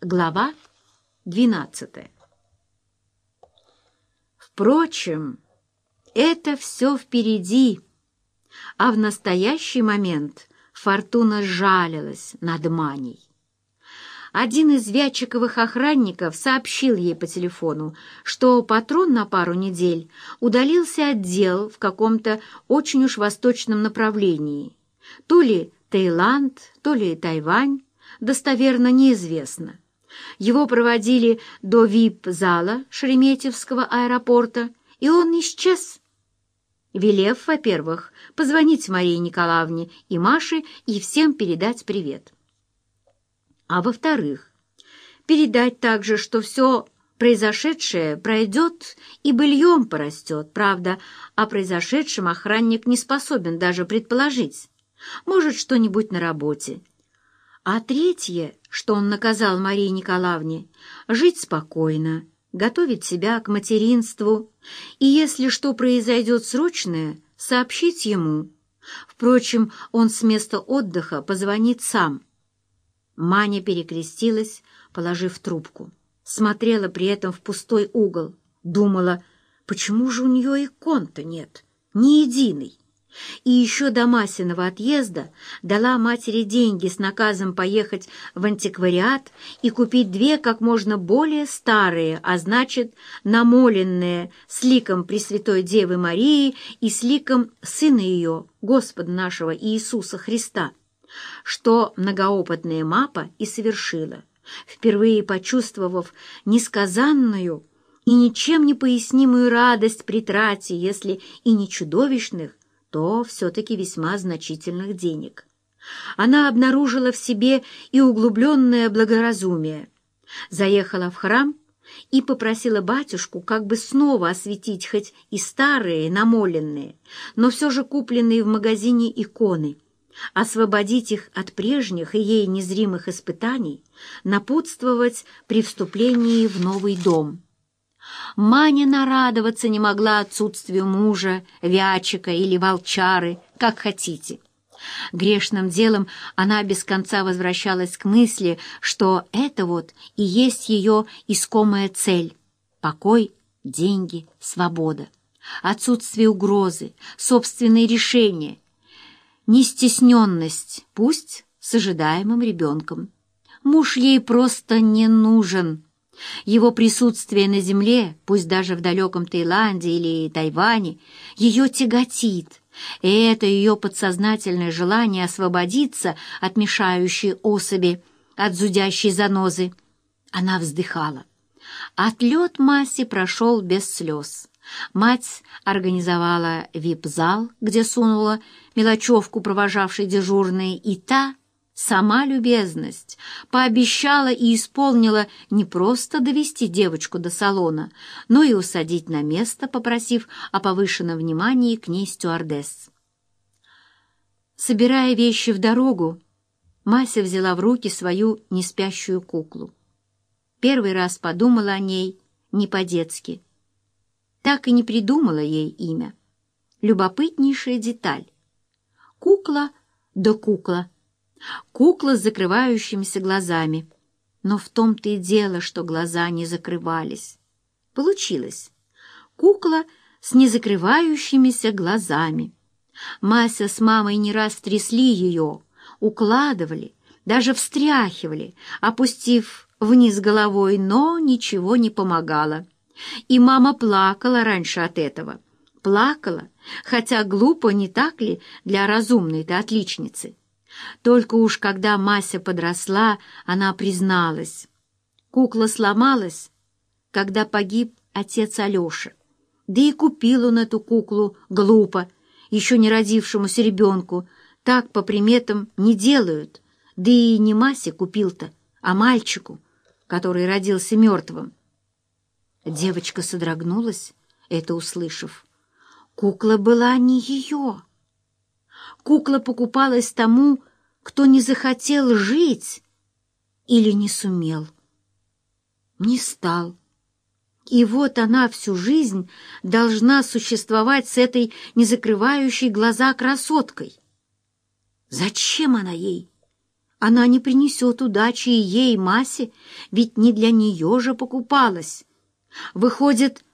Глава двенадцатая. Впрочем, это все впереди, а в настоящий момент Фортуна жалилась над Маней. Один из Вятчиковых охранников сообщил ей по телефону, что патрон на пару недель удалился от дел в каком-то очень уж восточном направлении. То ли Таиланд, то ли Тайвань, достоверно неизвестно. Его проводили до вип-зала Шереметьевского аэропорта, и он исчез. Велев, во-первых, позвонить Марии Николаевне и Маше и всем передать привет. А во-вторых, передать также, что все произошедшее пройдет и быльем порастет, правда, о произошедшем охранник не способен даже предположить. Может, что-нибудь на работе. А третье, что он наказал Марии Николаевне, жить спокойно, готовить себя к материнству, и если что произойдет срочное, сообщить ему. Впрочем, он с места отдыха позвонит сам. Маня перекрестилась, положив трубку. Смотрела при этом в пустой угол. Думала, почему же у нее икон-то нет, ни единой. И еще до Масиного отъезда дала матери деньги с наказом поехать в антиквариат и купить две как можно более старые, а значит, намоленные с ликом Пресвятой Девы Марии и с ликом Сына ее, Господа нашего Иисуса Христа, что многоопытная мапа и совершила, впервые почувствовав несказанную и ничем не пояснимую радость при трате, если и не чудовищных, то все-таки весьма значительных денег. Она обнаружила в себе и углубленное благоразумие, заехала в храм и попросила батюшку как бы снова осветить хоть и старые, намоленные, но все же купленные в магазине иконы, освободить их от прежних и ей незримых испытаний, напутствовать при вступлении в новый дом. Маня нарадоваться не могла отсутствию мужа, вячика или волчары, как хотите. Грешным делом она без конца возвращалась к мысли, что это вот и есть ее искомая цель — покой, деньги, свобода, отсутствие угрозы, собственные решения, нестесненность, пусть с ожидаемым ребенком. Муж ей просто не нужен — его присутствие на земле, пусть даже в далеком Таиланде или Тайване, ее тяготит, и это ее подсознательное желание освободиться от мешающей особи, от зудящей занозы. Она вздыхала. Отлет Маси прошел без слез. Мать организовала вип-зал, где сунула мелочевку провожавшей дежурной, и та Сама любезность пообещала и исполнила не просто довести девочку до салона, но и усадить на место, попросив о повышенном внимании к ней стюардесс. Собирая вещи в дорогу, Мася взяла в руки свою неспящую куклу. Первый раз подумала о ней не по-детски. Так и не придумала ей имя. Любопытнейшая деталь. Кукла да кукла — Кукла с закрывающимися глазами. Но в том-то и дело, что глаза не закрывались. Получилось. Кукла с незакрывающимися глазами. Мася с мамой не раз трясли ее, укладывали, даже встряхивали, опустив вниз головой, но ничего не помогало. И мама плакала раньше от этого. Плакала, хотя глупо, не так ли, для разумной-то отличницы. Только уж когда Мася подросла, она призналась. Кукла сломалась, когда погиб отец Алеша. Да и купил он эту куклу глупо, еще не родившемуся ребенку. Так по приметам не делают. Да и не Масе купил-то, а мальчику, который родился мертвым. Девочка содрогнулась, это услышав. Кукла была не ее. Кукла покупалась тому, кто не захотел жить или не сумел. Не стал. И вот она всю жизнь должна существовать с этой незакрывающей глаза красоткой. Зачем она ей? Она не принесет удачи и ей, Масе, ведь не для нее же покупалась. Выходит,